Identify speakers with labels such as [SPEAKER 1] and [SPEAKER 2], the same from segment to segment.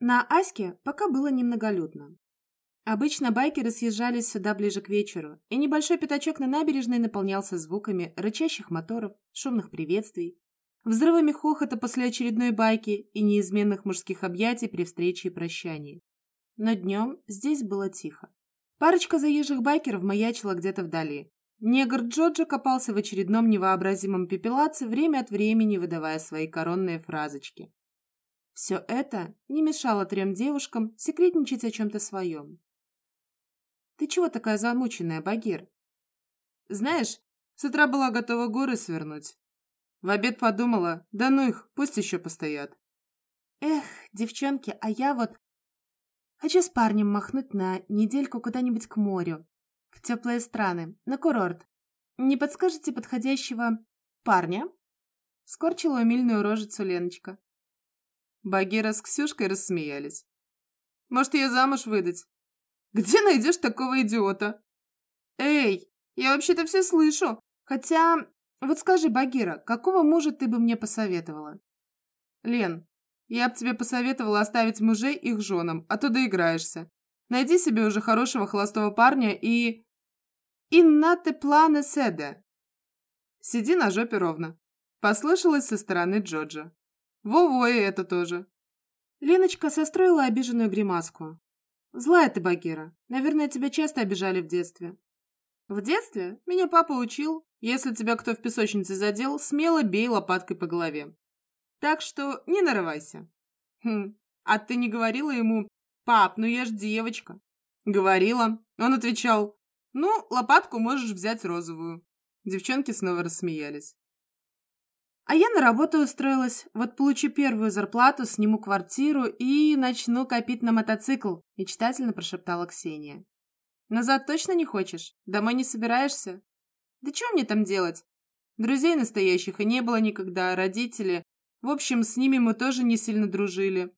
[SPEAKER 1] На Аське пока было немноголюдно. Обычно байкеры съезжались сюда ближе к вечеру, и небольшой пятачок на набережной наполнялся звуками рычащих моторов, шумных приветствий, взрывами хохота после очередной байки и неизменных мужских объятий при встрече и прощании. Но днем здесь было тихо. Парочка заезжих байкеров маячила где-то вдали. Негр Джоджо копался в очередном невообразимом пепелаце, время от времени выдавая свои коронные фразочки. Все это не мешало трем девушкам секретничать о чем-то своем. «Ты чего такая замученная, Багир?» «Знаешь, с утра была готова горы свернуть. В обед подумала, да ну их, пусть еще постоят». «Эх, девчонки, а я вот хочу с парнем махнуть на недельку куда-нибудь к морю, в теплые страны, на курорт. Не подскажете подходящего парня?» Скорчила умильную рожицу Леночка. Багира с Ксюшкой рассмеялись. «Может, ее замуж выдать? Где найдешь такого идиота?» «Эй, я вообще-то все слышу. Хотя, вот скажи, Багира, какого мужа ты бы мне посоветовала?» «Лен, я бы тебе посоветовала оставить мужей их женам, а то доиграешься. Найди себе уже хорошего холостого парня и... Иннате планы седе. Сиди на жопе ровно. Послышалось со стороны Джоджа. Во-во, и это тоже. Леночка состроила обиженную гримаску. Злая ты, Багира. Наверное, тебя часто обижали в детстве. В детстве меня папа учил, если тебя кто в песочнице задел, смело бей лопаткой по голове. Так что не нарывайся. Хм, а ты не говорила ему, пап, ну я ж девочка? Говорила. Он отвечал, ну, лопатку можешь взять розовую. Девчонки снова рассмеялись. А я на работу устроилась. Вот получу первую зарплату, сниму квартиру и начну копить на мотоцикл, мечтательно прошептала Ксения. Назад точно не хочешь? Домой не собираешься? Да что мне там делать? Друзей настоящих и не было никогда, родители. В общем, с ними мы тоже не сильно дружили.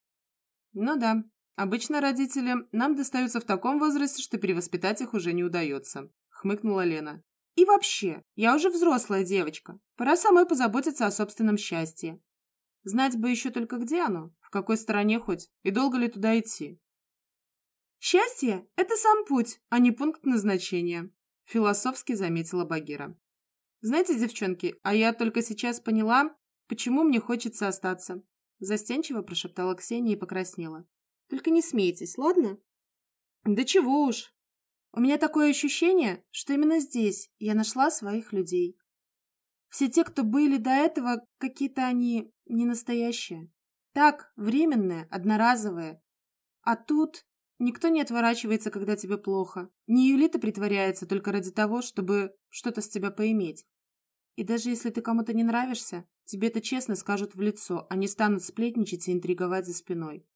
[SPEAKER 1] Ну да, обычно родители нам достаются в таком возрасте, что перевоспитать их уже не удается, хмыкнула Лена. И вообще, я уже взрослая девочка. Пора самой позаботиться о собственном счастье. Знать бы еще только где оно, в какой стороне хоть, и долго ли туда идти. Счастье – это сам путь, а не пункт назначения, философски заметила Багира. Знаете, девчонки, а я только сейчас поняла, почему мне хочется остаться. Застенчиво прошептала Ксения и покраснела. Только не смейтесь, ладно? Да чего уж, у меня такое ощущение, что именно здесь я нашла своих людей. Все те, кто были до этого, какие-то они не настоящие. Так, временные, одноразовые. А тут никто не отворачивается, когда тебе плохо. Не Юлита притворяется только ради того, чтобы что-то с тебя поиметь. И даже если ты кому-то не нравишься, тебе это честно скажут в лицо, а не станут сплетничать и интриговать за спиной.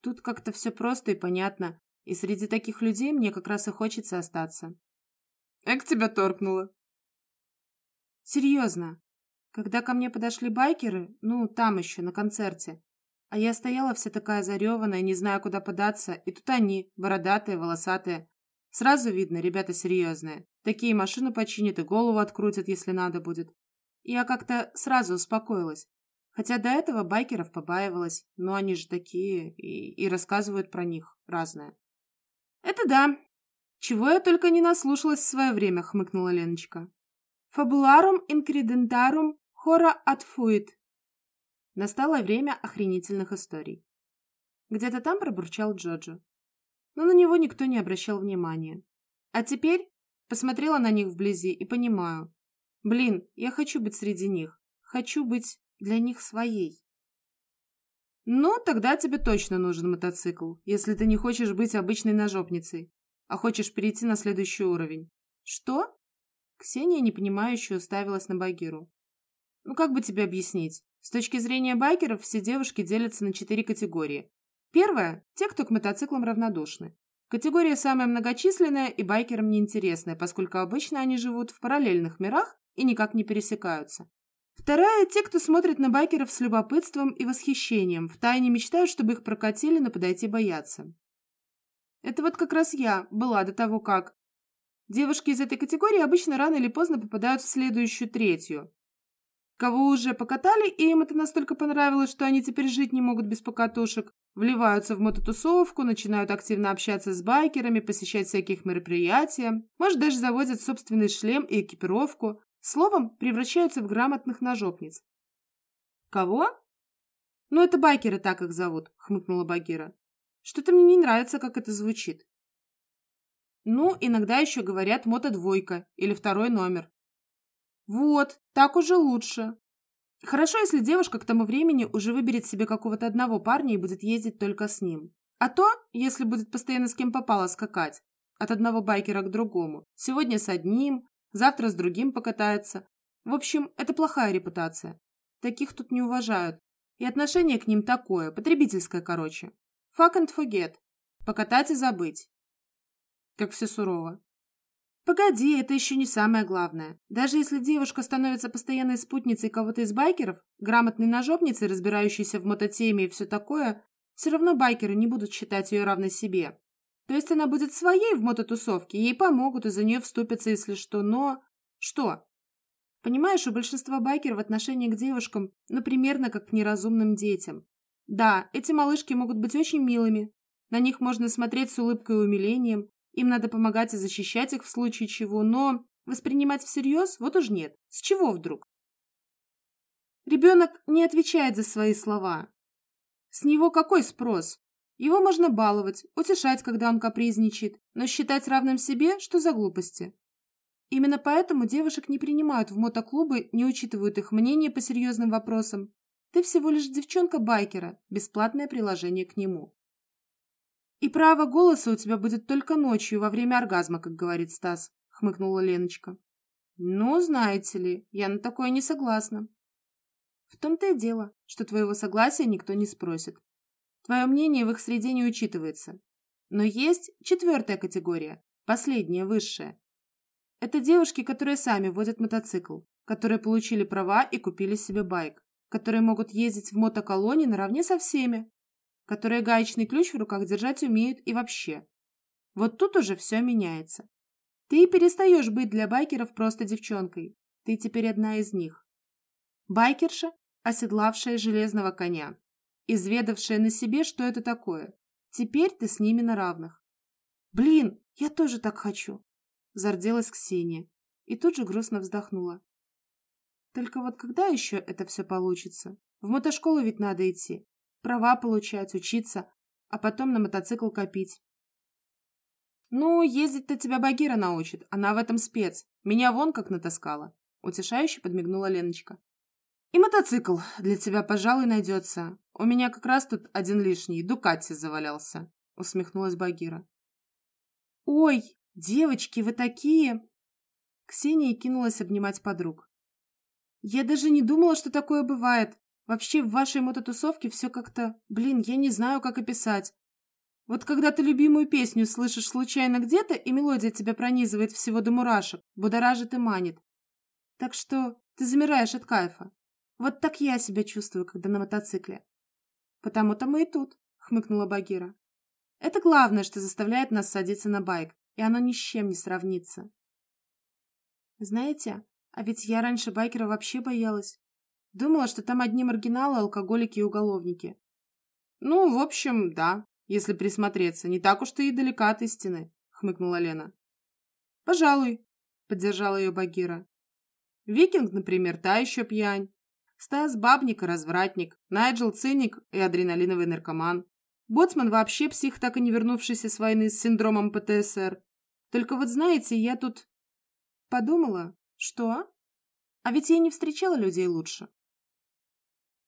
[SPEAKER 1] Тут как-то все просто и понятно, и среди таких людей мне как раз и хочется остаться. Эк тебя торкнуло. Серьезно. Когда ко мне подошли байкеры, ну, там еще, на концерте, а я стояла вся такая зареванная, не зная, куда податься, и тут они, бородатые, волосатые. Сразу видно, ребята серьезные. Такие машину починят и голову открутят, если надо будет. Я как-то сразу успокоилась. Хотя до этого байкеров побаивалась, но они же такие и, и рассказывают про них разное. «Это да. Чего я только не наслушалась в свое время», — хмыкнула Леночка. «Фабуларум инкредентарум хора отфуит». Настало время охренительных историй. Где-то там пробурчал Джоджо. Но на него никто не обращал внимания. А теперь посмотрела на них вблизи и понимаю. Блин, я хочу быть среди них. Хочу быть для них своей. «Ну, тогда тебе точно нужен мотоцикл, если ты не хочешь быть обычной ножопницей, а хочешь перейти на следующий уровень». «Что?» Ксения непонимающе уставилась на Багиру. «Ну, как бы тебе объяснить? С точки зрения байкеров, все девушки делятся на четыре категории. Первая – те, кто к мотоциклам равнодушны. Категория самая многочисленная и байкерам неинтересная, поскольку обычно они живут в параллельных мирах и никак не пересекаются. Вторая – те, кто смотрит на байкеров с любопытством и восхищением, втайне мечтают, чтобы их прокатили, но подойти боятся. Это вот как раз я была до того, как... Девушки из этой категории обычно рано или поздно попадают в следующую, третью. Кого уже покатали, и им это настолько понравилось, что они теперь жить не могут без покатушек, вливаются в мототусовку, начинают активно общаться с байкерами, посещать всяких мероприятия, может, даже заводят собственный шлем и экипировку, словом, превращаются в грамотных ножопниц. «Кого?» «Ну, это байкеры так их зовут», — хмыкнула Багира. «Что-то мне не нравится, как это звучит». «Ну, иногда еще говорят мотодвойка или второй номер. Вот, так уже лучше. Хорошо, если девушка к тому времени уже выберет себе какого-то одного парня и будет ездить только с ним. А то, если будет постоянно с кем попало скакать, от одного байкера к другому, сегодня с одним, завтра с другим покатается. В общем, это плохая репутация. Таких тут не уважают. И отношение к ним такое, потребительское, короче. Fuck and forget. Покатать и забыть. Как все сурово. Погоди, это еще не самое главное. Даже если девушка становится постоянной спутницей кого-то из байкеров, грамотной ножовницей, разбирающейся в мототеме и все такое, все равно байкеры не будут считать ее равной себе. То есть она будет своей в мототусовке, ей помогут и за нее вступятся, если что, но... Что? Понимаешь, у большинства байкеров отношение к девушкам, ну, примерно как к неразумным детям. Да, эти малышки могут быть очень милыми. На них можно смотреть с улыбкой и умилением, им надо помогать и защищать их в случае чего, но воспринимать всерьез вот уж нет. С чего вдруг? Ребенок не отвечает за свои слова. С него какой спрос? Его можно баловать, утешать, когда он капризничает, но считать равным себе, что за глупости. Именно поэтому девушек не принимают в мотоклубы, не учитывают их мнение по серьезным вопросам. Ты всего лишь девчонка-байкера, бесплатное приложение к нему. «И право голоса у тебя будет только ночью, во время оргазма, как говорит Стас», — хмыкнула Леночка. «Ну, знаете ли, я на такое не согласна». «В том-то и дело, что твоего согласия никто не спросит. Твое мнение в их среде не учитывается. Но есть четвертая категория, последняя, высшая. Это девушки, которые сами водят мотоцикл, которые получили права и купили себе байк, которые могут ездить в мотоколонии наравне со всеми, которые гаечный ключ в руках держать умеют и вообще. Вот тут уже все меняется. Ты перестаешь быть для байкеров просто девчонкой. Ты теперь одна из них. Байкерша, оседлавшая железного коня, изведавшая на себе, что это такое. Теперь ты с ними на равных. Блин, я тоже так хочу. Зарделась Ксения и тут же грустно вздохнула. Только вот когда еще это все получится? В мотошколу ведь надо идти права получать, учиться, а потом на мотоцикл копить. «Ну, ездить-то тебя Багира научит, она в этом спец. Меня вон как натаскала», — утешающе подмигнула Леночка. «И мотоцикл для тебя, пожалуй, найдется. У меня как раз тут один лишний, Дукати завалялся», — усмехнулась Багира. «Ой, девочки, вы такие!» Ксения кинулась обнимать подруг. «Я даже не думала, что такое бывает. Вообще в вашей мототусовке все как-то... Блин, я не знаю, как описать. Вот когда ты любимую песню слышишь случайно где-то, и мелодия тебя пронизывает всего до мурашек, будоражит и манит. Так что ты замираешь от кайфа. Вот так я себя чувствую, когда на мотоцикле. Потому-то мы и тут, хмыкнула Багира. Это главное, что заставляет нас садиться на байк, и оно ни с чем не сравнится. Знаете, а ведь я раньше байкера вообще боялась. Думала, что там одни маргиналы, алкоголики и уголовники. Ну, в общем, да, если присмотреться. Не так уж ты и далека от истины, хмыкнула Лена. Пожалуй, поддержала ее Багира. Викинг, например, та еще пьянь. Стас бабник и развратник, Найджел циник и адреналиновый наркоман. Боцман вообще псих, так и не вернувшийся с войны с синдромом ПТСР. Только вот знаете, я тут подумала, что... А ведь я не встречала людей лучше.